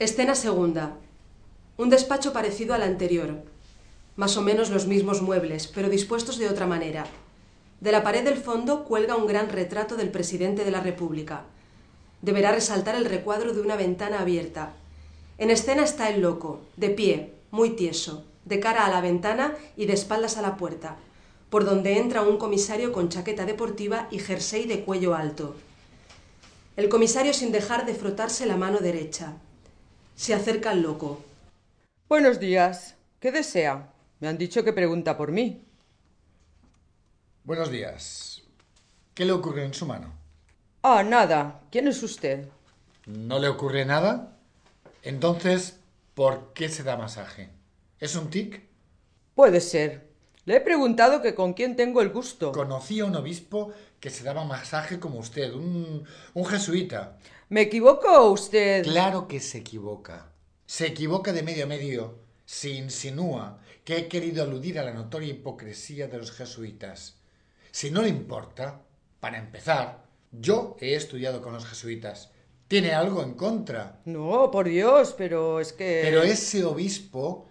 Escena segunda. Un despacho parecido al anterior. Más o menos los mismos muebles, pero dispuestos de otra manera. De la pared del fondo cuelga un gran retrato del presidente de la República. Deberá resaltar el recuadro de una ventana abierta. En escena está el loco, de pie, muy tieso, de cara a la ventana y de espaldas a la puerta, por donde entra un comisario con chaqueta deportiva y jersey de cuello alto. El comisario sin dejar de frotarse la mano derecha. Se acerca al loco. Buenos días. ¿Qué desea? Me han dicho que pregunta por mí. Buenos días. ¿Qué le ocurre en su mano? Ah, nada. ¿Quién es usted? ¿No le ocurre nada? Entonces, ¿por qué se da masaje? ¿Es un tic? Puede ser. Le he preguntado que con quién tengo el gusto. Conocí a un obispo que se daba masaje como usted, un, un jesuita. ¿Me equivoco usted? Claro que se equivoca. Se equivoca de medio a medio. Se insinúa que he querido aludir a la notoria hipocresía de los jesuitas. Si no le importa, para empezar, yo he estudiado con los jesuitas. ¿Tiene algo en contra? No, por Dios, pero es que... Pero ese obispo,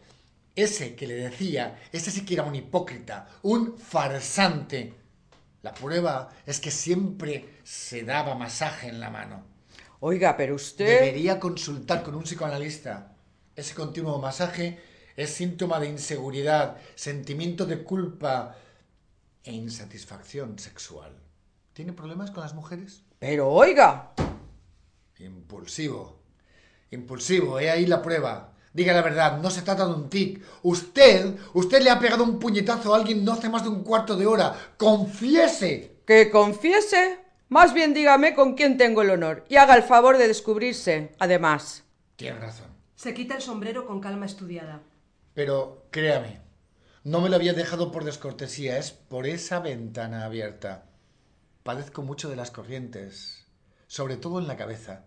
ese que le decía, ese sí que era un hipócrita, un farsante. La prueba es que siempre se daba masaje en la mano. Oiga, pero usted... Debería consultar con un psicoanalista. Ese continuo masaje es síntoma de inseguridad, sentimiento de culpa e insatisfacción sexual. ¿Tiene problemas con las mujeres? Pero oiga. Impulsivo. Impulsivo, he ahí la prueba. Diga la verdad, no se trata de un tic. Usted, usted le ha pegado un puñetazo a alguien no hace más de un cuarto de hora. ¡Confiese! ¿Que confiese? Más bien dígame con quién tengo el honor y haga el favor de descubrirse, además. Tiene razón. Se quita el sombrero con calma estudiada. Pero créame, no me lo había dejado por descortesía, es por esa ventana abierta. Padezco mucho de las corrientes, sobre todo en la cabeza.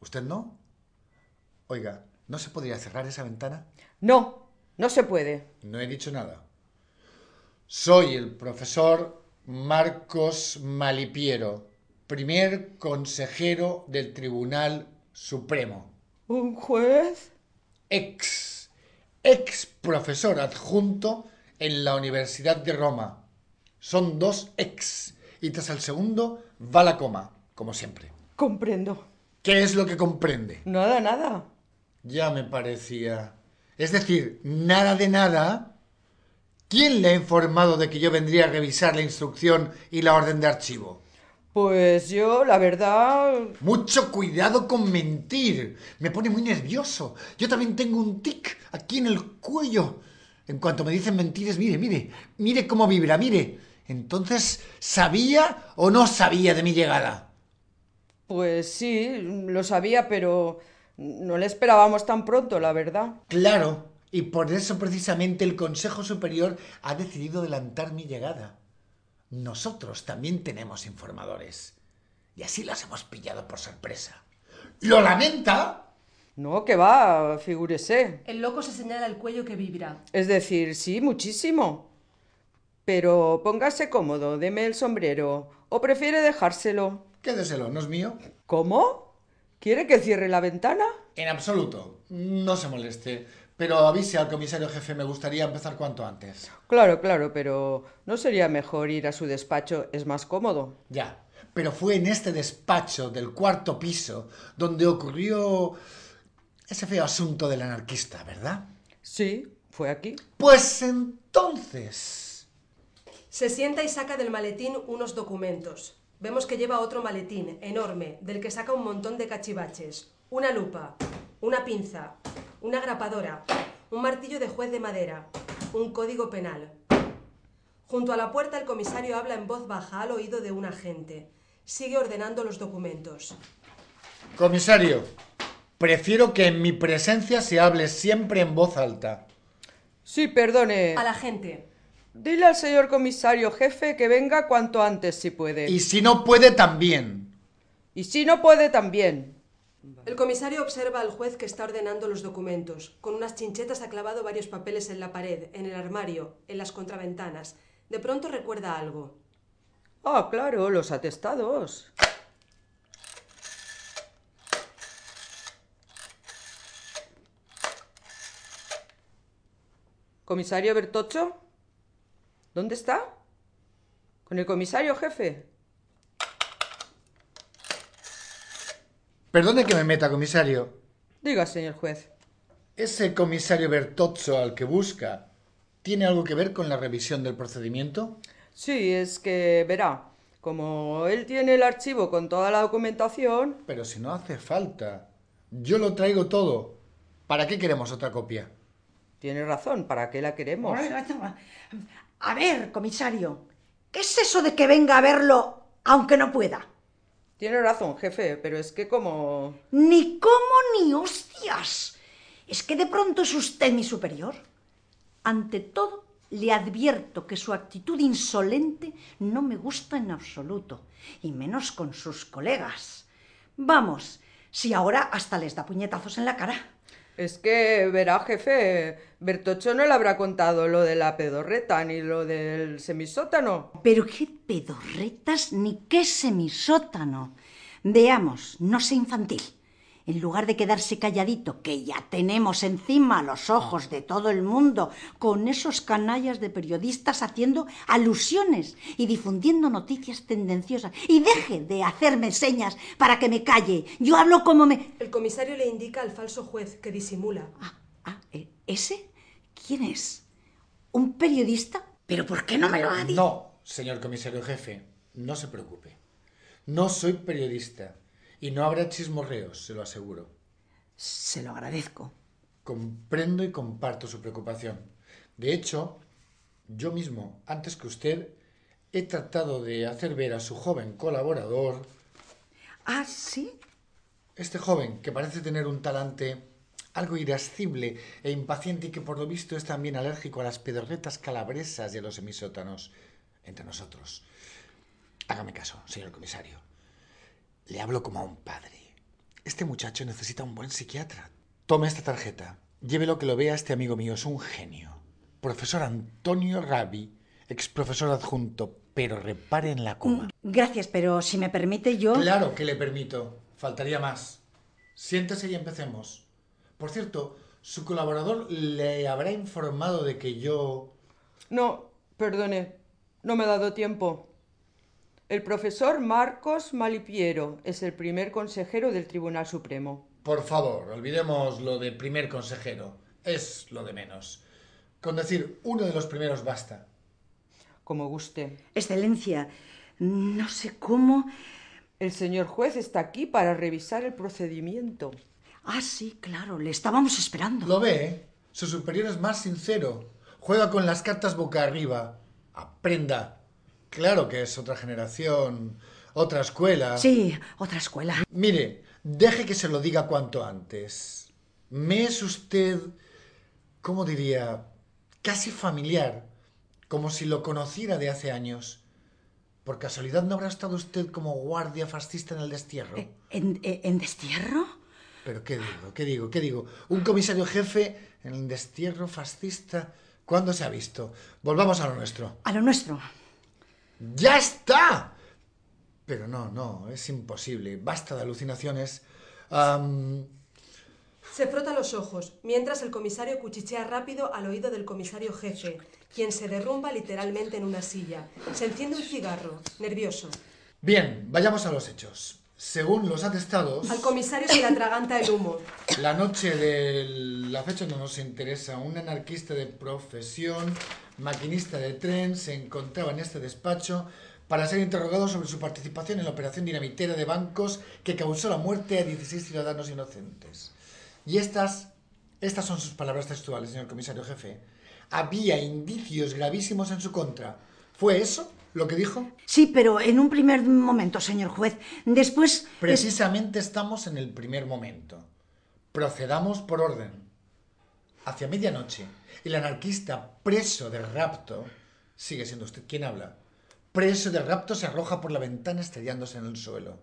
¿Usted no? Oiga, ¿no se podría cerrar esa ventana? No, no se puede. No he dicho nada. Soy el profesor Marcos Malipiero, primer consejero del Tribunal Supremo. ¿Un juez? Ex, ex profesor adjunto en la Universidad de Roma. Son dos ex, y tras el segundo va la coma, como siempre. Comprendo. ¿Qué es lo que comprende? Nada, nada. Ya me parecía. Es decir, nada de nada. ¿Quién le ha informado de que yo vendría a revisar la instrucción y la orden de archivo? Pues yo, la verdad... Mucho cuidado con mentir. Me pone muy nervioso. Yo también tengo un tic aquí en el cuello. En cuanto me dicen mentiras, mire, mire, mire cómo vibra, mire. Entonces, ¿sabía o no sabía de mi llegada? Pues sí, lo sabía, pero no le esperábamos tan pronto, la verdad. Claro, y por eso precisamente el Consejo Superior ha decidido adelantar mi llegada. Nosotros también tenemos informadores. Y así las hemos pillado por sorpresa. ¿Lo lamenta? No, que va, figúrese. El loco se señala el cuello que vibra. Es decir, sí, muchísimo. Pero póngase cómodo, deme el sombrero. ¿O prefiere dejárselo? Quédeselo, ¿no es mío? ¿Cómo? ¿Quiere que cierre la ventana? En absoluto. No se moleste. Pero avise al comisario jefe, me gustaría empezar cuanto antes. Claro, claro, pero ¿no sería mejor ir a su despacho? Es más cómodo. Ya. Pero fue en este despacho del cuarto piso donde ocurrió ese feo asunto del anarquista, ¿verdad? Sí, fue aquí. Pues entonces. Se sienta y saca del maletín unos documentos. Vemos que lleva otro maletín, enorme, del que saca un montón de cachivaches. Una lupa, una pinza, una grapadora, un martillo de juez de madera, un código penal. Junto a la puerta el comisario habla en voz baja al oído de un agente. Sigue ordenando los documentos. Comisario, prefiero que en mi presencia se hable siempre en voz alta. Sí, perdone. Al agente. Dile al señor comisario jefe que venga cuanto antes si puede. Y si no puede, también. Y si no puede, también. El comisario observa al juez que está ordenando los documentos. Con unas chinchetas ha clavado varios papeles en la pared, en el armario, en las contraventanas. De pronto recuerda algo. Ah, claro, los atestados. ¿Comisario Bertocho? ¿Dónde está? ¿Con el comisario jefe? Perdone que me meta, comisario. Diga, señor juez. ¿Ese comisario Bertozzo al que busca tiene algo que ver con la revisión del procedimiento? Sí, es que verá, como él tiene el archivo con toda la documentación. Pero si no hace falta. Yo lo traigo todo. ¿Para qué queremos otra copia? Tiene razón, ¿para qué la queremos? A ver, comisario, ¿qué es eso de que venga a verlo aunque no pueda? Tiene razón, jefe, pero es que como... Ni cómo ni hostias. ¿Es que de pronto es usted mi superior? Ante todo, le advierto que su actitud insolente no me gusta en absoluto, y menos con sus colegas. Vamos, si ahora hasta les da puñetazos en la cara. Es que, verá, jefe, Bertocho no le habrá contado lo de la pedorreta ni lo del semisótano. Pero qué pedorretas ni qué semisótano. Veamos, no sé infantil en lugar de quedarse calladito, que ya tenemos encima los ojos de todo el mundo, con esos canallas de periodistas haciendo alusiones y difundiendo noticias tendenciosas. Y deje de hacerme señas para que me calle. Yo hablo como me... El comisario le indica al falso juez que disimula. Ah, ah, ¿e-, ¿ese? ¿Quién es? ¿Un periodista? ¿Pero por qué no me lo ha dicho? No, señor comisario jefe, no se preocupe. No soy periodista. Y no habrá chismorreos, se lo aseguro. Se lo agradezco. Comprendo y comparto su preocupación. De hecho, yo mismo, antes que usted, he tratado de hacer ver a su joven colaborador. ¿Ah, sí? Este joven, que parece tener un talante algo irascible e impaciente y que por lo visto es también alérgico a las pedorretas calabresas y a los semisótanos. Entre nosotros. Hágame caso, señor comisario. Le hablo como a un padre. Este muchacho necesita un buen psiquiatra. Tome esta tarjeta. Llévelo que lo vea este amigo mío. Es un genio. Profesor Antonio Rabi, ex profesor adjunto, pero repare en la coma. Mm, gracias, pero si me permite yo... Claro que le permito. Faltaría más. Siéntese y empecemos. Por cierto, su colaborador le habrá informado de que yo... No, perdone. No me ha dado tiempo. El profesor Marcos Malipiero es el primer consejero del Tribunal Supremo. Por favor, olvidemos lo de primer consejero. Es lo de menos. Con decir uno de los primeros basta. Como guste. Excelencia, no sé cómo. El señor juez está aquí para revisar el procedimiento. Ah, sí, claro, le estábamos esperando. ¿Lo ve? Su superior es más sincero. Juega con las cartas boca arriba. Aprenda. Claro que es otra generación, otra escuela. Sí, otra escuela. Mire, deje que se lo diga cuanto antes. Me es usted, ¿cómo diría? Casi familiar, como si lo conociera de hace años. ¿Por casualidad no habrá estado usted como guardia fascista en el destierro? Eh, ¿En, eh, en, destierro? Pero ¿qué digo? ¿Qué digo? ¿Qué digo? ¿Un comisario jefe en el destierro fascista? ¿Cuándo se ha visto? Volvamos a lo nuestro. A lo nuestro. ¡Ya está! Pero no, no, es imposible. Basta de alucinaciones. Se frota los ojos, mientras el comisario cuchichea rápido al oído del comisario jefe, quien se derrumba literalmente en una silla. Se enciende un cigarro, nervioso. Bien, vayamos a los hechos. Según los atestados... Al comisario se le atraganta el humo. La noche de la fecha no nos interesa. Un anarquista de profesión maquinista de tren, se encontraba en este despacho para ser interrogado sobre su participación en la operación dinamitera de bancos que causó la muerte a 16 ciudadanos inocentes. Y estas, estas son sus palabras textuales, señor comisario jefe. Había indicios gravísimos en su contra. ¿Fue eso lo que dijo? Sí, pero en un primer momento, señor juez. Después... Precisamente estamos en el primer momento. Procedamos por orden hacia medianoche, el anarquista preso de rapto, sigue siendo usted quien habla, preso de rapto se arroja por la ventana estrellándose en el suelo.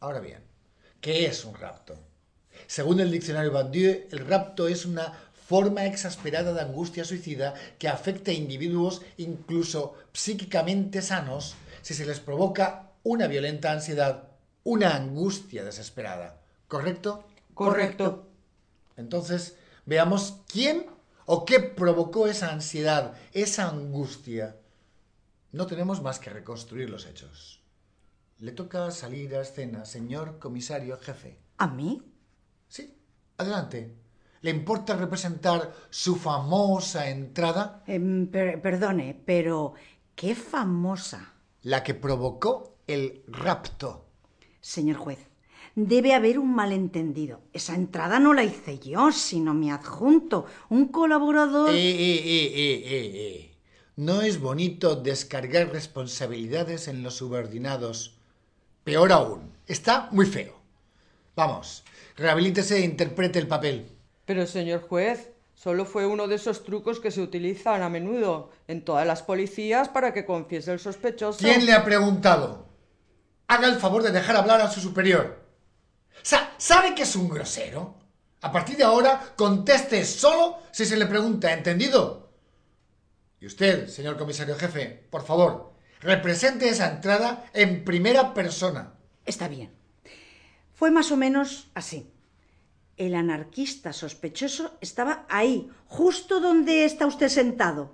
Ahora bien, ¿qué es un rapto? Según el diccionario Bandieu, el rapto es una forma exasperada de angustia suicida que afecta a individuos incluso psíquicamente sanos si se les provoca una violenta ansiedad, una angustia desesperada. ¿Correcto? Correcto. Entonces, Veamos quién ¿O qué provocó esa ansiedad, esa angustia? No tenemos más que reconstruir los hechos. Le toca salir a escena, señor comisario jefe. ¿A mí? Sí, adelante. ¿Le importa representar su famosa entrada? Per- perdone, pero qué famosa. La que provocó el rapto. Señor juez, debe haber un malentendido. Esa entrada no la hice yo, sino mi adjunto, un colaborador. Eh, eh, eh, eh, eh, eh. No es bonito descargar responsabilidades en los subordinados. Peor aún, está muy feo. Vamos, rehabilítese e interprete el papel. Pero, señor juez, solo fue uno de esos trucos que se utilizan a menudo en todas las policías para que confiese el sospechoso. ¿Quién le ha preguntado? Haga el favor de dejar hablar a su superior. Sa- ¿Sabe que es un grosero? A partir de ahora, conteste solo si se le pregunta, ¿entendido? Y usted, señor comisario jefe, por favor, represente esa entrada en primera persona. Está bien. Fue más o menos así. El anarquista sospechoso estaba ahí, justo donde está usted sentado.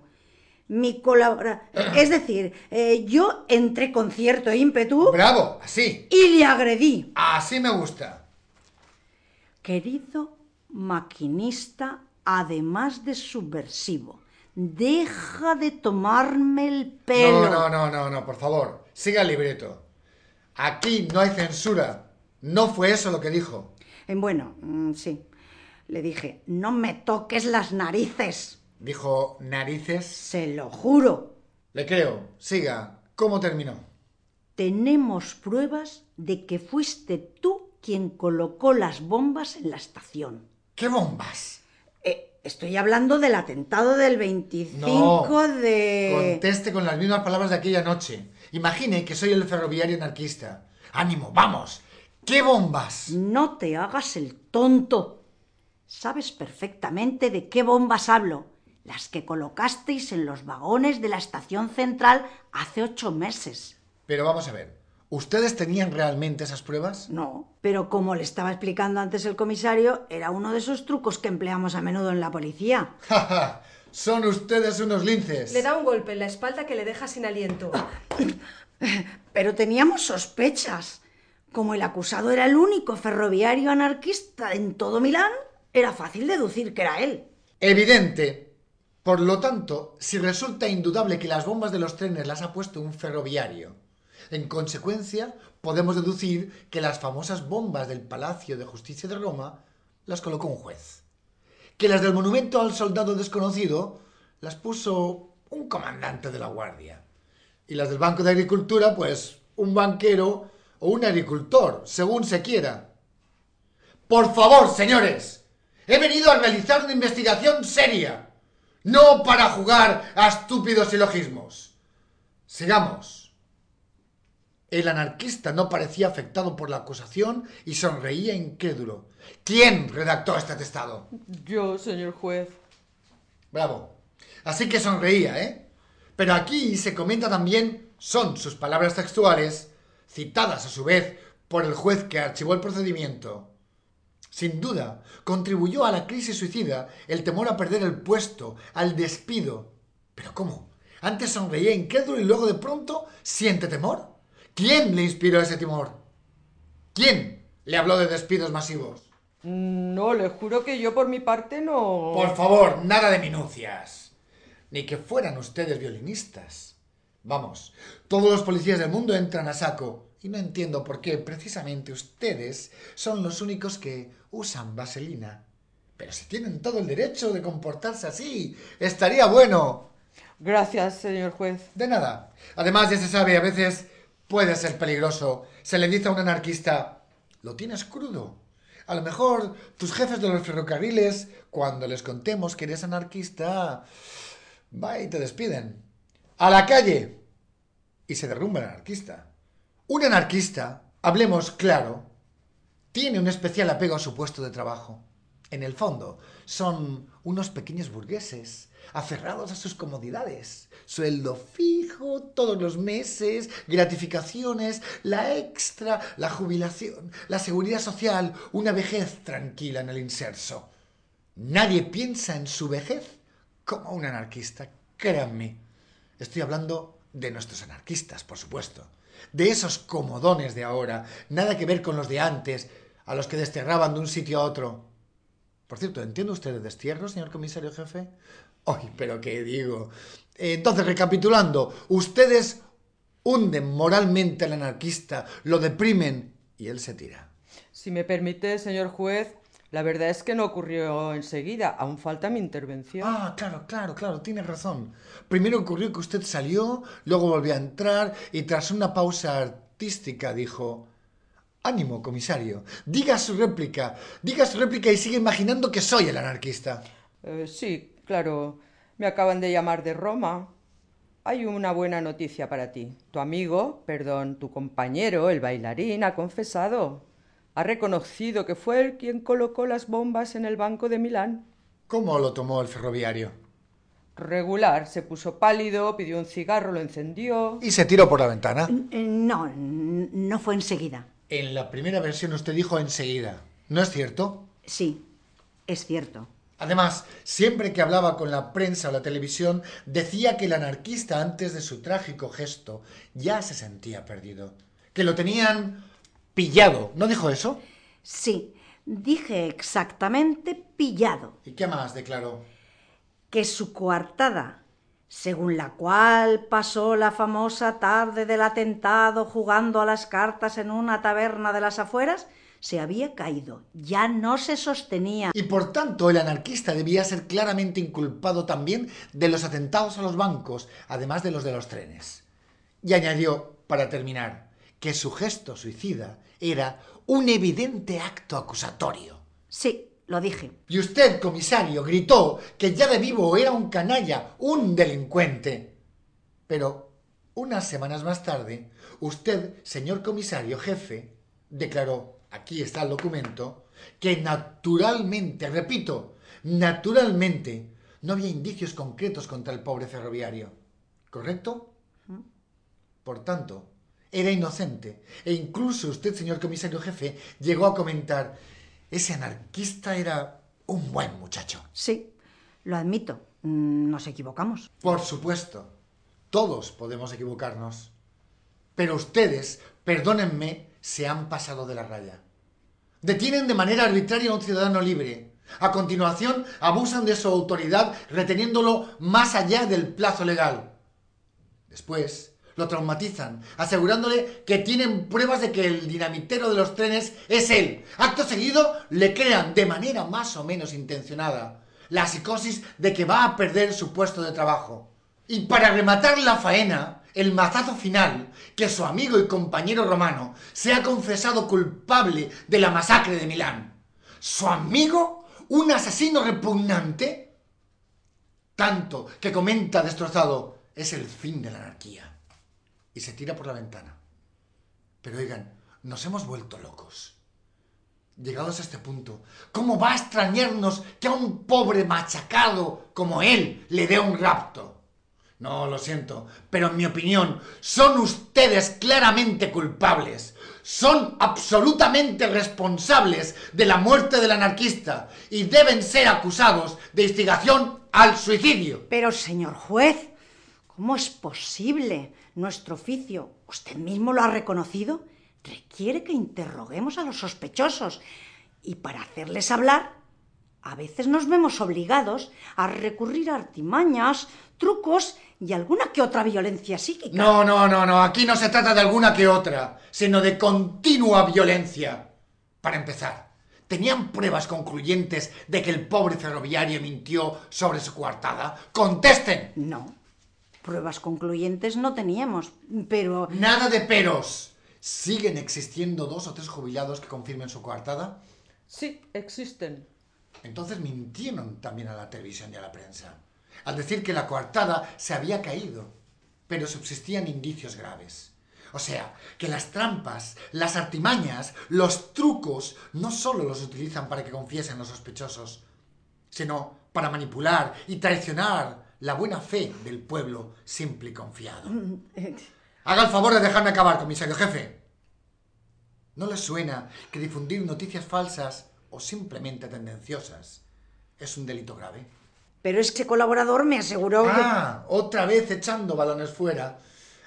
Mi colaborador... Es decir, eh, yo entré con cierto ímpetu ¡Bravo! Así. y le agredí. Así me gusta. Querido maquinista, además de subversivo, deja de tomarme el pelo. No, no, no, no, no, por favor. Siga el libreto. Aquí no hay censura. No fue eso lo que dijo. Eh, Bueno, mm, sí. Le dije, no me toques las narices. Dijo narices. Se lo juro. Le creo. Siga. ¿Cómo terminó? Tenemos pruebas de que fuiste tú quien colocó las bombas en la estación. ¿Qué bombas? Eh, estoy hablando del atentado del 25 No. de... Conteste con las mismas palabras de aquella noche. Imagine que soy el ferroviario anarquista. ¡Ánimo, vamos! ¿Qué bombas? No te hagas el tonto. Sabes perfectamente de qué bombas hablo. Las que colocasteis en los vagones de la estación central hace ocho meses. Pero vamos a ver. ¿Ustedes tenían realmente esas pruebas? No, pero como le estaba explicando antes el comisario, era uno de esos trucos que empleamos a menudo en la policía. ¡Ja, ja! Son ustedes unos linces. Le da un golpe en la espalda que le deja sin aliento. Pero teníamos sospechas. Como el acusado era el único ferroviario anarquista en todo Milán, era fácil deducir que era él. Evidente. Por lo tanto, si resulta indudable que las bombas de los trenes las ha puesto un ferroviario, en consecuencia, podemos deducir que las famosas bombas del Palacio de Justicia de Roma las colocó un juez. Que las del monumento al soldado desconocido las puso un comandante de la guardia. Y las del Banco de Agricultura, pues un banquero o un agricultor, según se quiera. Por favor, señores, he venido a realizar una investigación seria, no para jugar a estúpidos silogismos. Sigamos. El anarquista no parecía afectado por la acusación y sonreía incrédulo. ¿Quién redactó este atestado? Yo, señor juez. Bravo. Así que sonreía, ¿eh? Pero aquí se comenta también, son sus palabras textuales, citadas a su vez por el juez que archivó el procedimiento. Sin duda, contribuyó a la crisis suicida el temor a perder el puesto, al despido. ¿Pero cómo? Antes sonreía incrédulo y luego de pronto siente temor. ¿Quién le inspiró ese temor? ¿Quién le habló de despidos masivos? No, le juro que yo por mi parte no. Por favor, nada de minucias. Ni que fueran ustedes violinistas. Vamos, todos los policías del mundo entran a saco. Y no entiendo por qué precisamente ustedes son los únicos que usan vaselina. Pero si tienen todo el derecho de comportarse así, estaría bueno. Gracias, señor juez. De nada. Además, ya se sabe, a veces puede ser peligroso. Se le dice a un anarquista, lo tienes crudo. A lo mejor tus jefes de los ferrocarriles, cuando les contemos que eres anarquista, va y te despiden. A la calle. Y se derrumba el anarquista. Un anarquista, hablemos claro, tiene un especial apego a su puesto de trabajo. En el fondo, son unos pequeños burgueses, aferrados a sus comodidades. Sueldo fijo todos los meses, gratificaciones, la extra, la jubilación, la seguridad social, una vejez tranquila en el inserso. Nadie piensa en su vejez como un anarquista, créanme. Estoy hablando de nuestros anarquistas, por supuesto. De esos comodones de ahora, nada que ver con los de antes, a los que desterraban de un sitio a otro. Por cierto, ¿entiende usted de destierro, señor comisario jefe? Ay, pero qué digo. Entonces, recapitulando, ustedes hunden moralmente al anarquista, lo deprimen y él se tira. Si me permite, señor juez, la verdad es que no ocurrió enseguida, aún falta mi intervención. Ah, claro, claro, claro, tiene razón. Primero ocurrió que usted salió, luego volvió a entrar y tras una pausa artística dijo... Ánimo, comisario. Diga su réplica. Diga su réplica y sigue imaginando que soy el anarquista. Eh, sí, claro. Me acaban de llamar de Roma. Hay una buena noticia para ti. Tu amigo, perdón, tu compañero, el bailarín, ha confesado. Ha reconocido que fue él quien colocó las bombas en el banco de Milán. ¿Cómo lo tomó el ferroviario? Regular. Se puso pálido, pidió un cigarro, lo encendió. ¿Y se tiró por la ventana? Eh, No, no fue enseguida. En la primera versión usted dijo enseguida. ¿No es cierto? Sí, es cierto. Además, siempre que hablaba con la prensa o la televisión, decía que el anarquista antes de su trágico gesto ya se sentía perdido. Que lo tenían pillado. ¿No dijo eso? Sí, dije exactamente pillado. ¿Y qué más declaró? Que su coartada, según la cual pasó la famosa tarde del atentado jugando a las cartas en una taberna de las afueras, se había caído, ya no se sostenía. Y por tanto el anarquista debía ser claramente inculpado también de los atentados a los bancos, además de los de los trenes. Y añadió, para terminar, que su gesto suicida era un evidente acto acusatorio. Sí, lo dije. Y usted, comisario, gritó que ya de vivo era un canalla, un delincuente. Pero unas semanas más tarde, usted, señor comisario jefe, declaró, aquí está el documento, que naturalmente, repito, naturalmente, no había indicios concretos contra el pobre ferroviario. ¿Correcto? Por tanto, era inocente. E incluso usted, señor comisario jefe, llegó a comentar, ese anarquista era un buen muchacho. Sí, lo admito. Mm, Nos equivocamos. Por supuesto, todos podemos equivocarnos. Pero ustedes, perdónenme, se han pasado de la raya. Detienen de manera arbitraria a un ciudadano libre. A continuación, abusan de su autoridad reteniéndolo más allá del plazo legal. Después, lo traumatizan, asegurándole que tienen pruebas de que el dinamitero de los trenes es él. Acto seguido, le crean, de manera más o menos intencionada, la psicosis de que va a perder su puesto de trabajo. Y para rematar la faena, el mazazo final, que su amigo y compañero romano se ha confesado culpable de la masacre de Milán. ¿Su amigo? ¿Un asesino repugnante? Tanto que comenta destrozado, es el fin de la anarquía y se tira por la ventana. Pero oigan, nos hemos vuelto locos. Llegados a este punto, ¿cómo va a extrañarnos que a un pobre machacado como él le dé un rapto? No, lo siento, pero en mi opinión, son ustedes claramente culpables. Son absolutamente responsables de la muerte del anarquista y deben ser acusados de instigación al suicidio. Pero, señor juez, ¿cómo es posible? Nuestro oficio, usted mismo lo ha reconocido, requiere que interroguemos a los sospechosos y para hacerles hablar, a veces nos vemos obligados a recurrir a artimañas, trucos y alguna que otra violencia psíquica. No, no, no, no, aquí no se trata de alguna que otra, sino de continua violencia. Para empezar, ¿tenían pruebas concluyentes de que el pobre ferroviario mintió sobre su coartada? ¡Contesten! No, pruebas concluyentes no teníamos, pero... Nada de peros. ¿Siguen existiendo dos o tres jubilados que confirmen su coartada? Sí, existen. Entonces mintieron también a la televisión y a la prensa, al decir que la coartada se había caído, pero subsistían indicios graves. O sea, que las trampas, las artimañas, los trucos no solo los utilizan para que confiesen los sospechosos, sino para manipular y traicionar la buena fe del pueblo simple y confiado. Haga el favor de dejarme acabar, comisario jefe. ¿No les suena que difundir noticias falsas o simplemente tendenciosas es un delito grave? Pero ese colaborador me aseguró que... Ah, otra vez echando balones fuera.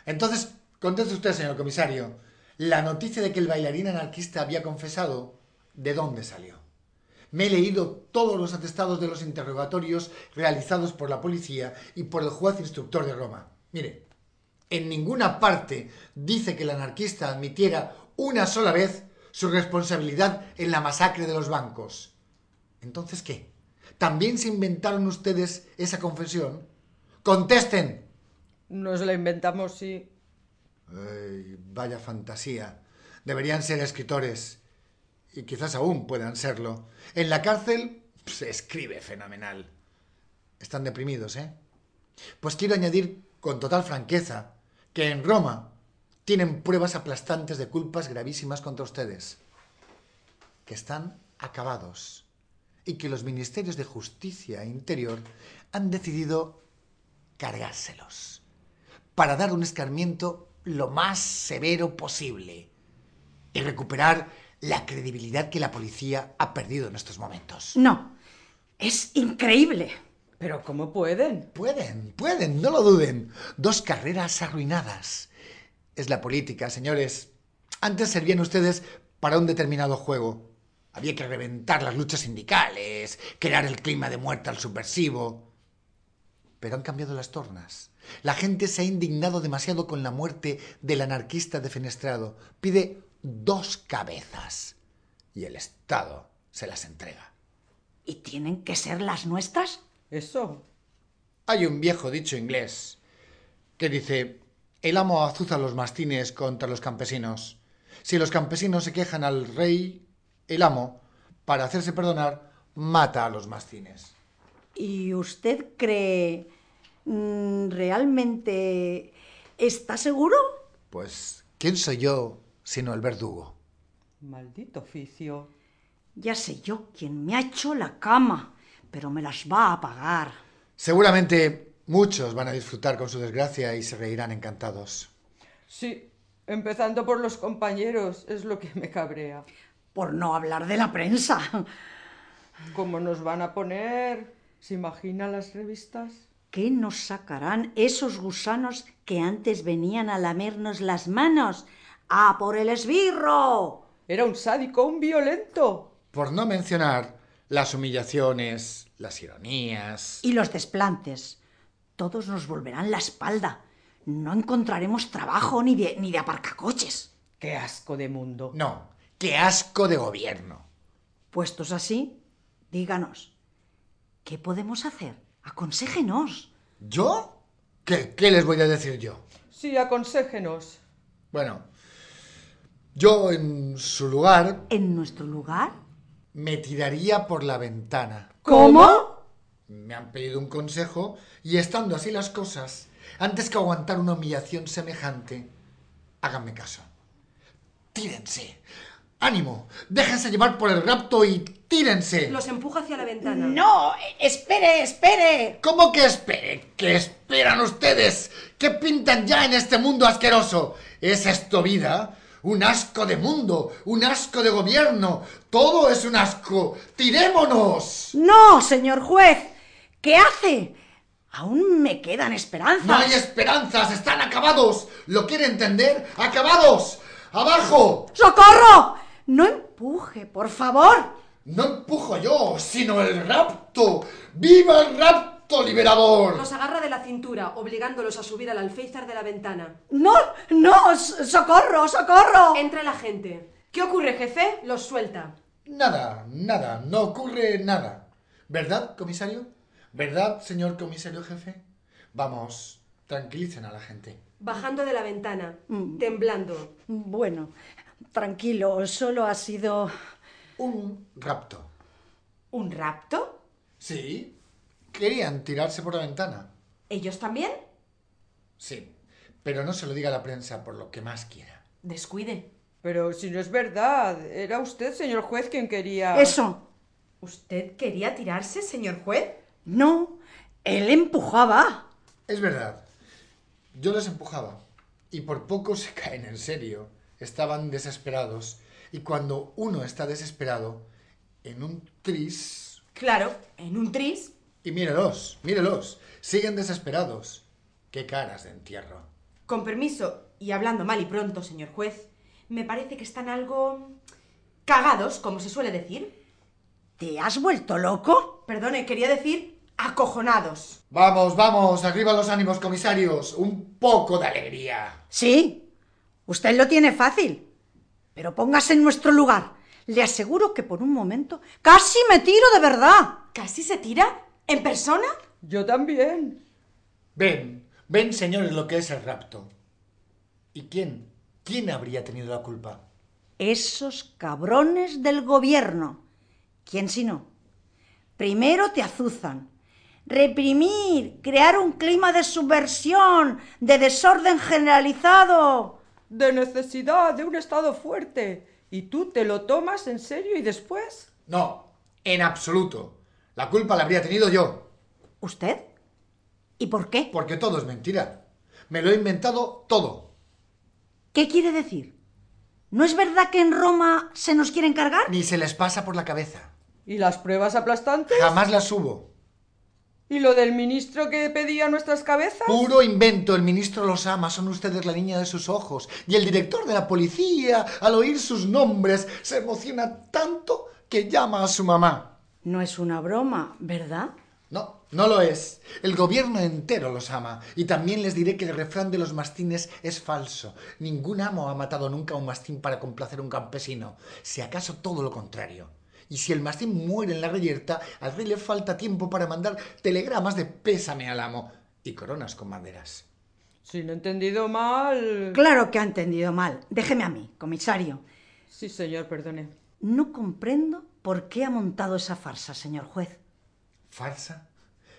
Entonces, conteste usted, señor comisario. La noticia de que el bailarín anarquista había confesado, ¿de dónde salió? Me he leído todos los atestados de los interrogatorios realizados por la policía y por el juez instructor de Roma. Mire, en ninguna parte dice que el anarquista admitiera una sola vez su responsabilidad en la masacre de los bancos. Entonces, ¿qué? ¿También se inventaron ustedes esa confesión? Contesten. Nos la inventamos, sí. Ay, vaya fantasía. Deberían ser escritores. Y quizás aún puedan serlo. En la cárcel se escribe fenomenal. Están deprimidos, ¿eh? Pues quiero añadir con total franqueza que en Roma tienen pruebas aplastantes de culpas gravísimas contra ustedes. Que están acabados y que los ministerios de justicia e interior han decidido cargárselos para dar un escarmiento lo más severo posible y recuperar la credibilidad que la policía ha perdido en estos momentos. No, es increíble. Pero ¿cómo pueden? Pueden, pueden, no lo duden. Dos carreras arruinadas. Es la política, señores. Antes servían ustedes para un determinado juego. Había que reventar las luchas sindicales, crear el clima de muerte al subversivo. Pero han cambiado las tornas. La gente se ha indignado demasiado con la muerte del anarquista defenestrado. Pide dos cabezas y el Estado se las entrega. ¿Y tienen que ser las nuestras? Eso. Hay un viejo dicho inglés que dice, el amo azuza los mastines contra los campesinos. Si los campesinos se quejan al rey, el amo, para hacerse perdonar, mata a los mastines. ¿Y usted cree mm, realmente... ¿Está seguro? Pues, ¿quién soy yo sino el verdugo? Maldito oficio. Ya sé yo quién me ha hecho la cama, pero me las va a pagar. Seguramente muchos van a disfrutar con su desgracia y se reirán encantados. Sí, empezando por los compañeros, es lo que me cabrea. Por no hablar de la prensa. ¿Cómo nos van a poner? ¿Se imagina las revistas? ¿Qué nos sacarán esos gusanos que antes venían a lamernos las manos? ¡A por el esbirro! Era un sádico, un violento. Por no mencionar las humillaciones, las ironías. Y los desplantes. Todos nos volverán la espalda. No encontraremos trabajo ni de, ni de aparcacoches. Qué asco de mundo. No, qué asco de gobierno. Puestos así, díganos, ¿qué podemos hacer? Aconséjenos. ¿Yo? ¿Qué, qué les voy a decir yo? Sí, aconséjenos. Bueno, yo en su lugar ¿En nuestro lugar? me tiraría por la ventana. ¿Cómo? Me han pedido un consejo y estando así las cosas, antes que aguantar una humillación semejante, háganme caso. Tírense. Ánimo. Déjense llevar por el rapto y tírense. Los empuja hacia la ventana. No, espere, espere. ¿Cómo que espere? ¿Qué esperan ustedes? ¿Qué pintan ya en este mundo asqueroso? ¿Es esto vida? Un asco de mundo, un asco de gobierno. Todo es un asco. ¡Tirémonos! No, señor juez. ¿Qué hace? Aún me quedan esperanzas. No hay esperanzas, están acabados. ¿Lo quiere entender? ¡Acabados! ¡Abajo! ¡Socorro! No empuje, por favor. No empujo yo, sino el rapto. ¡Viva el rapto liberador! Los agarra de la cintura, obligándolos a subir al alféizar de la ventana. No, no, socorro, socorro. Entra la gente. ¿Qué ocurre, jefe? Los suelta. Nada, nada, no ocurre nada. ¿Verdad, comisario? ¿Verdad, señor comisario jefe? Vamos, tranquilicen a la gente. Bajando de la ventana, temblando. Bueno, tranquilo, solo ha sido... Un rapto. ¿Un rapto? Sí, querían tirarse por la ventana. ¿Ellos también? Sí, pero no se lo diga a la prensa por lo que más quiera. Descuide. Pero si no es verdad, era usted, señor juez, quien quería. Eso. ¿Usted quería tirarse, señor juez? No, él empujaba. Es verdad. Yo les empujaba. Y por poco se caen en serio. Estaban desesperados. Y cuando uno está desesperado, en un tris, Claro, en un tris. Y mírelos, mírelos. Siguen desesperados. Qué caras de entierro. Con permiso, y hablando mal y pronto, señor juez, me parece que están algo cagados, como se suele decir. ¿Te has vuelto loco? Perdone, quería decir acojonados. Vamos, vamos, arriba los ánimos, comisarios. Un poco de alegría. Sí, usted lo tiene fácil. Pero póngase en nuestro lugar. Le aseguro que por un momento casi me tiro de verdad. ¿Casi se tira? ¿En persona? Yo también. Ven, ven, señores, lo que es el rapto. ¿Y quién? ¿Quién habría tenido la culpa? Esos cabrones del gobierno. ¿Quién si no? Primero te azuzan. Reprimir, crear un clima de subversión, de desorden generalizado. De necesidad, de un estado fuerte. Y tú te lo tomas en serio y después... No, en absoluto. La culpa la habría tenido yo. ¿Usted? ¿Y por qué? Porque todo es mentira. Me lo he inventado todo. ¿Qué quiere decir? ¿No es verdad que en Roma se nos quieren cargar? Ni se les pasa por la cabeza. ¿Y las pruebas aplastantes? Jamás las subo. ¿Y lo del ministro que pedía nuestras cabezas? Puro invento. El ministro los ama. Son ustedes la niña de sus ojos. Y el director de la policía, al oír sus nombres, se emociona tanto que llama a su mamá. No es una broma, ¿verdad? No, no lo es. El gobierno entero los ama. Y también les diré que el refrán de los mastines es falso. Ningún amo ha matado nunca a un mastín para complacer a un campesino. Si acaso todo lo contrario. Y si el mastín muere en la reyerta, al rey le falta tiempo para mandar telegramas de pésame al amo y coronas con banderas. Si no he entendido mal. Claro que ha entendido mal. Déjeme a mí, comisario. Sí, señor, perdone. No comprendo por qué ha montado esa farsa, señor juez. ¿Farsa?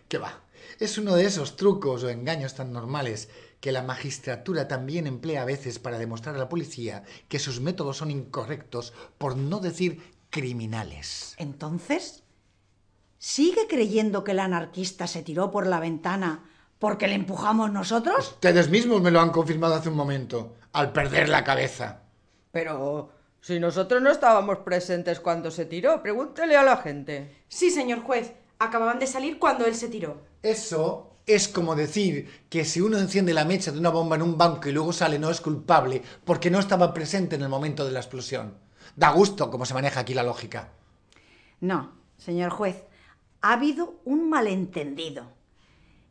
¿Qué va? Es uno de esos trucos o engaños tan normales que la magistratura también emplea a veces para demostrar a la policía que sus métodos son incorrectos, por no decir criminales. Entonces, ¿sigue creyendo que el anarquista se tiró por la ventana porque le empujamos nosotros? Ustedes mismos me lo han confirmado hace un momento, al perder la cabeza. Pero si nosotros no estábamos presentes cuando se tiró, pregúntele a la gente. Sí, señor juez. Acababan de salir cuando él se tiró. Eso es como decir que si uno enciende la mecha de una bomba en un banco y luego sale no es culpable porque no estaba presente en el momento de la explosión. Da gusto cómo se maneja aquí la lógica. No, señor juez, ha habido un malentendido.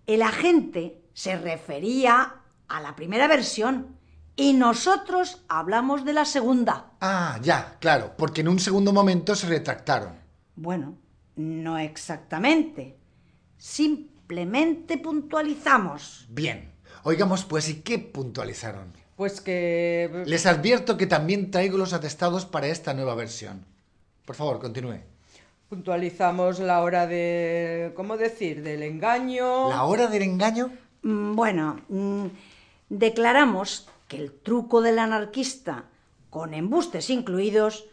El agente se refería a la primera versión y nosotros hablamos de la segunda. Ah, ya, claro, porque en un segundo momento se retractaron. Bueno, no exactamente. Simplemente puntualizamos. Bien. Oigamos, pues, ¿y qué puntualizaron? Pues que... Les advierto que también traigo los atestados para esta nueva versión. Por favor, continúe. Puntualizamos la hora de... ¿Cómo decir? Del engaño. ¿La hora del engaño? Mm, Bueno, mm, declaramos que el truco del anarquista, con embustes incluidos,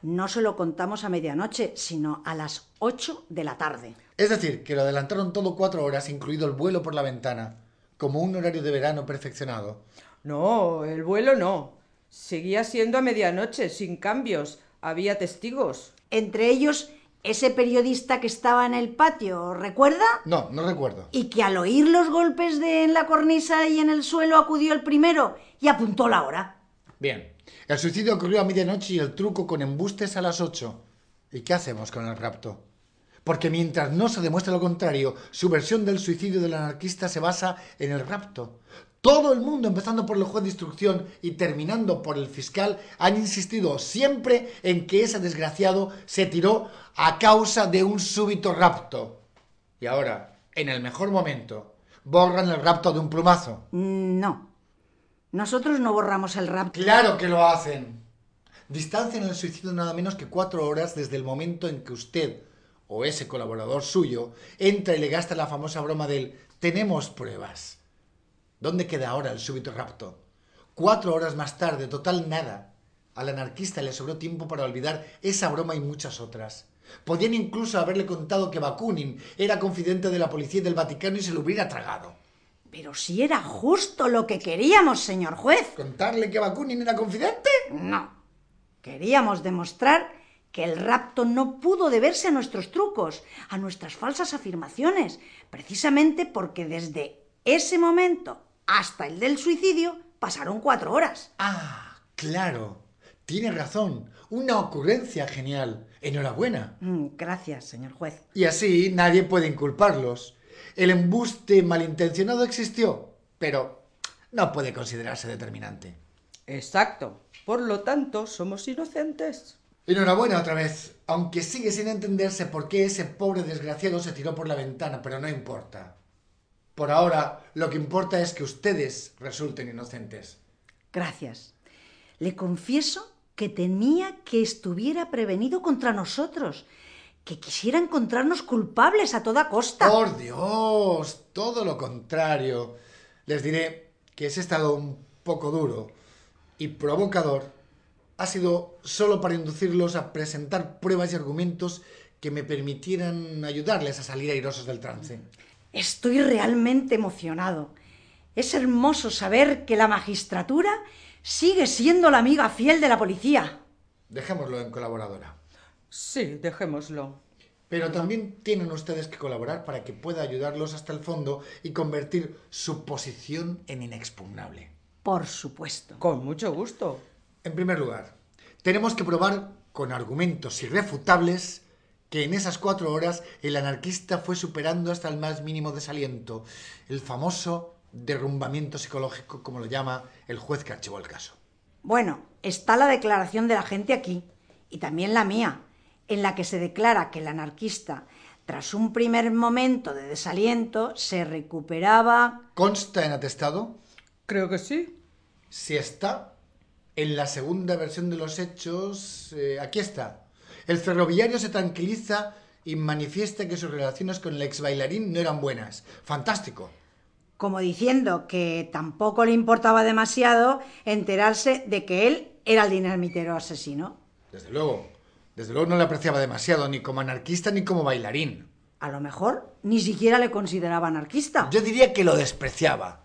no se lo contamos a medianoche, sino a las 8 de la tarde. Es decir, que lo adelantaron todo cuatro horas, incluido el vuelo por la ventana, como un horario de verano perfeccionado. No, el vuelo no. Seguía siendo a medianoche, sin cambios. Había testigos. Entre ellos, ese periodista que estaba en el patio, ¿recuerda? No, no recuerdo. Y que al oír los golpes de en la cornisa y en el suelo acudió el primero y apuntó la hora. Bien. El suicidio ocurrió a medianoche y el truco con embustes a las ocho. ¿Y qué hacemos con el rapto? Porque mientras no se demuestre lo contrario, su versión del suicidio del anarquista se basa en el rapto. Todo el mundo, empezando por el juez de instrucción y terminando por el fiscal, han insistido siempre en que ese desgraciado se tiró a causa de un súbito rapto. Y ahora, en el mejor momento, borran el rapto de un plumazo. Mm, No. Nosotros no borramos el rapto. Claro que lo hacen. Distancian el suicidio nada menos que cuatro horas desde el momento en que usted o ese colaborador suyo entra y le gasta la famosa broma del tenemos pruebas. ¿Dónde queda ahora el súbito rapto? Cuatro horas más tarde, total nada. Al anarquista le sobró tiempo para olvidar esa broma y muchas otras. Podían incluso haberle contado que Bakunin era confidente de la policía y del Vaticano y se lo hubiera tragado. Pero si era justo lo que queríamos, señor juez. ¿Contarle que Bakunin era confidente? No. Queríamos demostrar que el rapto no pudo deberse a nuestros trucos, a nuestras falsas afirmaciones, precisamente porque desde ese momento hasta el del suicidio pasaron cuatro horas. Ah, claro. Tiene razón. Una ocurrencia genial. Enhorabuena. Mm, gracias, señor juez. Y así nadie puede inculparlos. El embuste malintencionado existió, pero no puede considerarse determinante. Exacto. Por lo tanto, somos inocentes. Enhorabuena otra vez, aunque sigue sin entenderse por qué ese pobre desgraciado se tiró por la ventana, pero no importa. Por ahora, lo que importa es que ustedes resulten inocentes. Gracias. Le confieso que temía que estuviera prevenido contra nosotros, que quisiera encontrarnos culpables a toda costa. Por Dios, todo lo contrario. Les diré que ese estado un poco duro y provocador ha sido solo para inducirlos a presentar pruebas y argumentos que me permitieran ayudarles a salir airosos del trance. Estoy realmente emocionado. Es hermoso saber que la magistratura sigue siendo la amiga fiel de la policía. Dejémoslo en colaboradora. Sí, dejémoslo. Pero también tienen ustedes que colaborar para que pueda ayudarlos hasta el fondo y convertir su posición en inexpugnable. Por supuesto. Con mucho gusto. En primer lugar, tenemos que probar con argumentos irrefutables que en esas cuatro horas el anarquista fue superando hasta el más mínimo desaliento, el famoso derrumbamiento psicológico, como lo llama el juez que archivó el caso. Bueno, está la declaración de la gente aquí, y también la mía, en la que se declara que el anarquista, tras un primer momento de desaliento, se recuperaba. ¿Consta en atestado? Creo que sí. Si está, en la segunda versión de los hechos, eh, aquí está. El ferroviario se tranquiliza y manifiesta que sus relaciones con el ex bailarín no eran buenas. Fantástico. Como diciendo que tampoco le importaba demasiado enterarse de que él era el dinamitero asesino. Desde luego. Desde luego no le apreciaba demasiado, ni como anarquista ni como bailarín. A lo mejor ni siquiera le consideraba anarquista. Yo diría que lo despreciaba.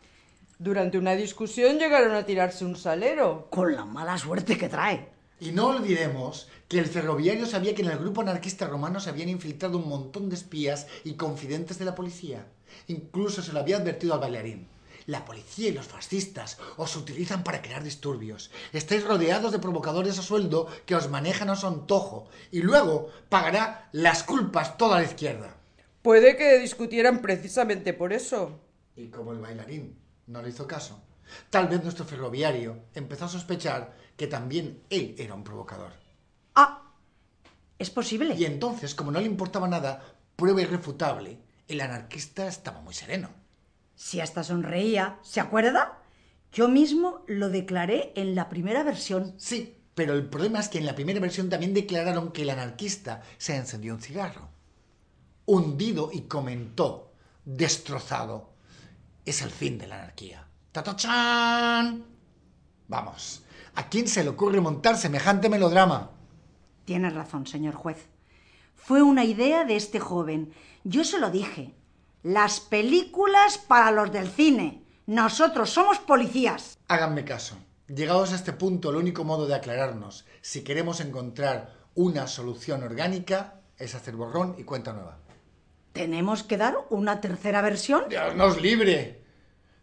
Durante una discusión llegaron a tirarse un salero. Con la mala suerte que trae. Y no olvidemos que el ferroviario sabía que en el grupo anarquista romano se habían infiltrado un montón de espías y confidentes de la policía. Incluso se lo había advertido al bailarín. La policía y los fascistas os utilizan para crear disturbios. Estáis rodeados de provocadores a sueldo que os manejan a su antojo y luego pagará las culpas toda la izquierda. Puede que discutieran precisamente por eso. Y como el bailarín no le hizo caso, tal vez nuestro ferroviario empezó a sospechar que también él era un provocador. Ah, es posible. Y entonces, como no le importaba nada, prueba irrefutable, el anarquista estaba muy sereno. Si hasta sonreía, ¿se acuerda? Yo mismo lo declaré en la primera versión. Sí, pero el problema es que en la primera versión también declararon que el anarquista se encendió un cigarro. Hundido y comentó, destrozado, es el fin de la anarquía. ¡Tatachan! Vamos, ¿a quién se le ocurre montar semejante melodrama? Tiene razón, señor juez. Fue una idea de este joven. Yo se lo dije. Las películas para los del cine. Nosotros somos policías. Háganme caso. Llegados a este punto, el único modo de aclararnos si queremos encontrar una solución orgánica es hacer borrón y cuenta nueva. ¿Tenemos que dar una tercera versión? Dios nos libre.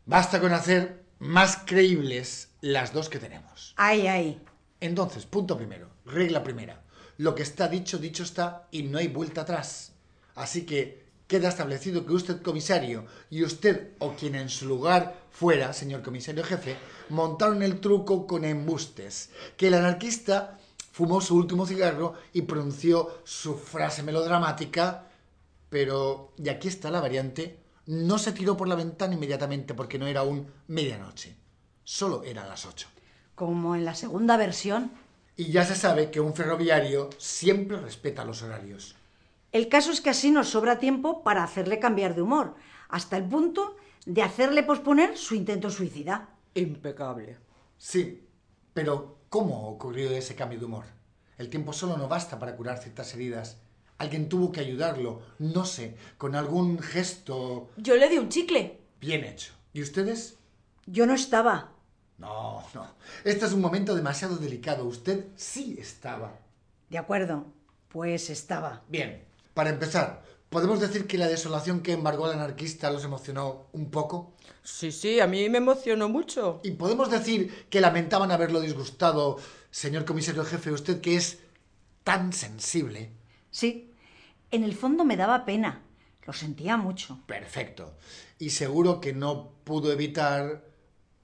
Basta con hacer más creíbles las dos que tenemos. Ay, ay. Entonces, punto primero, regla primera. Lo que está dicho, dicho está y no hay vuelta atrás. Así que queda establecido que usted, comisario, y usted o quien en su lugar fuera, señor comisario jefe, montaron el truco con embustes. Que el anarquista fumó su último cigarro y pronunció su frase melodramática, pero, y aquí está la variante, no se tiró por la ventana inmediatamente porque no era aún medianoche. Solo eran las ocho. Como en la segunda versión. Y ya se sabe que un ferroviario siempre respeta los horarios. El caso es que así nos sobra tiempo para hacerle cambiar de humor, hasta el punto de hacerle posponer su intento suicida. Impecable. Sí, pero ¿cómo ocurrió ese cambio de humor? El tiempo solo no basta para curar ciertas heridas. Alguien tuvo que ayudarlo, no sé, con algún gesto Yo le di un chicle. bien hecho. ¿Y ustedes? Yo no estaba. No, no. Este es un momento demasiado delicado. Usted sí estaba. De acuerdo, pues estaba. Bien, para empezar, ¿podemos decir que la desolación que embargó al anarquista los emocionó un poco? Sí, sí, a mí me emocionó mucho. ¿Y podemos decir que lamentaban haberlo disgustado, señor comisario jefe, usted que es tan sensible? Sí, en el fondo me daba pena. Lo sentía mucho. Perfecto. Y seguro que no pudo evitar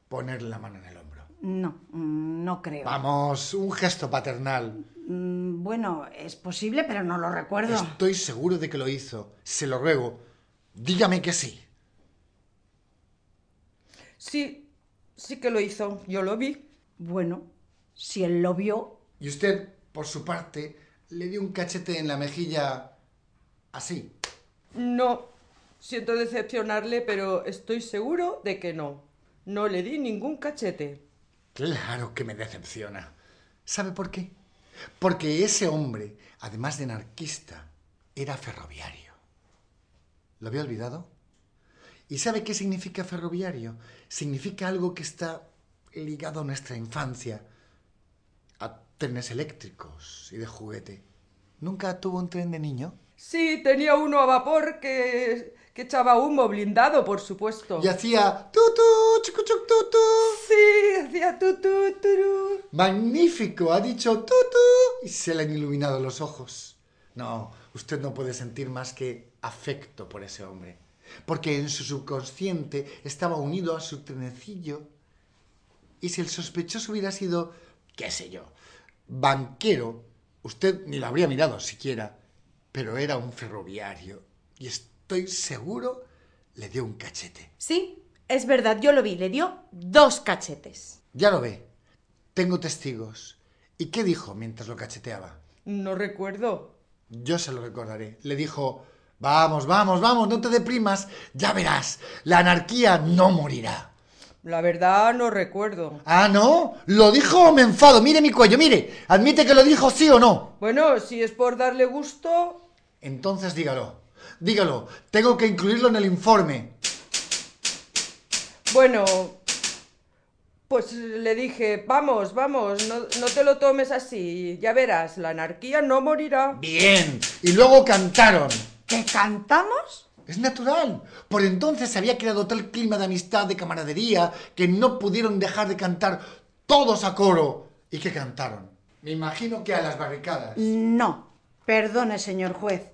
ponerle la mano en el hombro. No, mm, no creo. Vamos, un gesto paternal. Mm, Bueno, es posible, pero no lo recuerdo. Estoy seguro de que lo hizo. Se lo ruego. Dígame que sí. Sí, sí que lo hizo. Yo lo vi. Bueno, si él lo vio, Y usted, por su parte, le dio un cachete en la mejilla así. No, siento decepcionarle, pero estoy seguro de que no. No le di ningún cachete. Claro que me decepciona. ¿Sabe por qué? Porque ese hombre, además de anarquista, era ferroviario. ¿Lo había olvidado? ¿Y sabe qué significa ferroviario? Significa algo que está ligado a nuestra infancia, a trenes eléctricos y de juguete. ¿Nunca tuvo un tren de niño? Sí, tenía uno a vapor que, que echaba humo blindado, por supuesto. Y hacía tutu, chucuchuc, tutu. Sí, hacía tu, tu, turú. Magnífico, ha dicho tutu y se le han iluminado los ojos. No, usted no puede sentir más que afecto por ese hombre, porque en su subconsciente estaba unido a su trenecillo. Y si el sospechoso hubiera sido, qué sé yo, banquero, usted ni lo habría mirado siquiera, pero era un ferroviario y estoy seguro le dio un cachete. Sí, es verdad, yo lo vi, le dio dos cachetes. Ya lo ve, tengo testigos. ¿Y qué dijo mientras lo cacheteaba? No recuerdo. Yo se lo recordaré. Le dijo, vamos, vamos, vamos, no te deprimas, ya verás, la anarquía no morirá. La verdad no recuerdo. Ah, ¿no? ¿Lo dijo o me enfado? Mire mi cuello, mire. ¿Admite que lo dijo sí o no? Bueno, si es por darle gusto, Entonces dígalo. Dígalo. Tengo que incluirlo en el informe. bueno, pues le dije, vamos, vamos, no, no te lo tomes así, ya verás, la anarquía no morirá. Bien. Y luego cantaron. ¿que cantamos? Es natural. Por entonces se había creado tal clima de amistad, de camaradería, que no pudieron dejar de cantar todos a coro. ¿Y qué cantaron? Me imagino que a las barricadas. No, perdone, señor juez,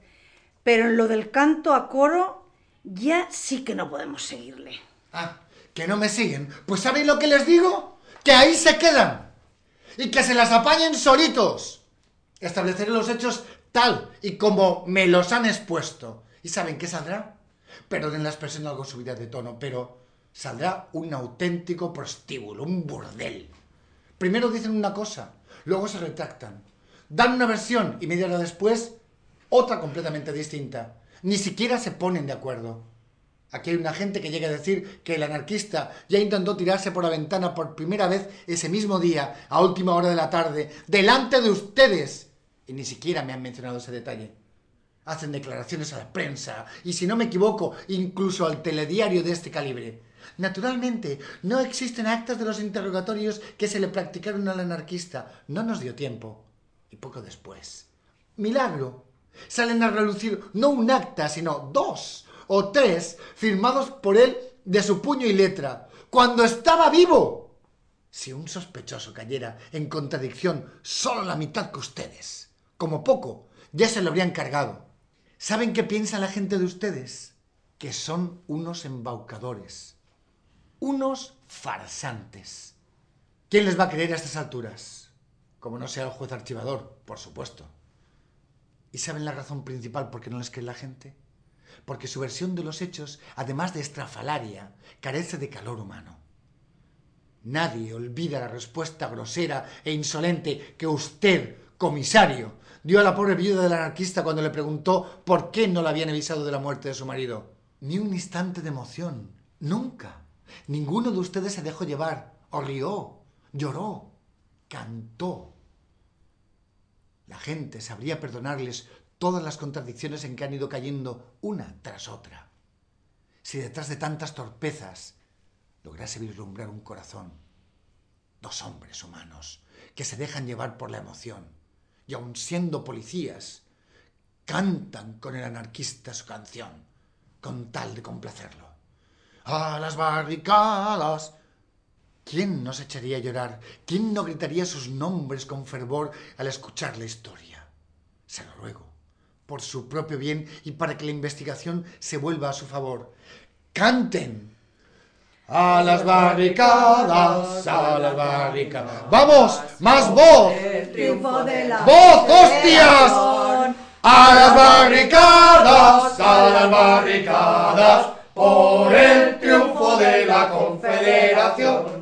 pero en lo del canto a coro ya sí que no podemos seguirle. Ah, que no me siguen. Pues ¿saben lo que les digo? Que ahí se quedan. Y que se las apañen solitos. Estableceré los hechos tal y como me los han expuesto. ¿Y saben qué saldrá? Perdonen la expresión algo subida de tono, pero saldrá un auténtico prostíbulo, un burdel. Primero dicen una cosa, luego se retractan. Dan una versión y media hora después otra completamente distinta. Ni siquiera se ponen de acuerdo. Aquí hay una gente que llega a decir que el anarquista ya intentó tirarse por la ventana por primera vez ese mismo día, a última hora de la tarde, delante de ustedes. Y ni siquiera me han mencionado ese detalle. Hacen declaraciones a la prensa y, si no me equivoco, incluso al telediario de este calibre. Naturalmente, no existen actas de los interrogatorios que se le practicaron al anarquista. No nos dio tiempo. Y poco después. Milagro. Salen a relucir no un acta, sino dos o tres firmados por él de su puño y letra, cuando estaba vivo. Si un sospechoso cayera en contradicción solo la mitad que ustedes, como poco, ya se lo habrían cargado. ¿Saben qué piensa la gente de ustedes? Que son unos embaucadores, unos farsantes. ¿Quién les va a creer a estas alturas? Como no sea el juez archivador, por supuesto. ¿Y saben la razón principal por qué no les cree la gente? Porque su versión de los hechos, además de estrafalaria, carece de calor humano. Nadie olvida la respuesta grosera e insolente que usted, comisario, dio a la pobre viuda del anarquista cuando le preguntó por qué no la habían avisado de la muerte de su marido. Ni un instante de emoción. Nunca. Ninguno de ustedes se dejó llevar, o rió, lloró, cantó. La gente sabría perdonarles todas las contradicciones en que han ido cayendo una tras otra. Si detrás de tantas torpezas lograse vislumbrar un corazón, dos hombres humanos que se dejan llevar por la emoción y aun siendo policías, cantan con el anarquista su canción, con tal de complacerlo. A las barricadas. ¿Quién no se echaría a llorar? ¿Quién no gritaría sus nombres con fervor al escuchar la historia? Se lo ruego, por su propio bien y para que la investigación se vuelva a su favor. ¡Canten! A las barricadas, a las barricadas. ¡Vamos! ¡Más voz! Triunfo de la ¡Voz, hostias! A las barricadas, a las barricadas, por el triunfo de la Confederación.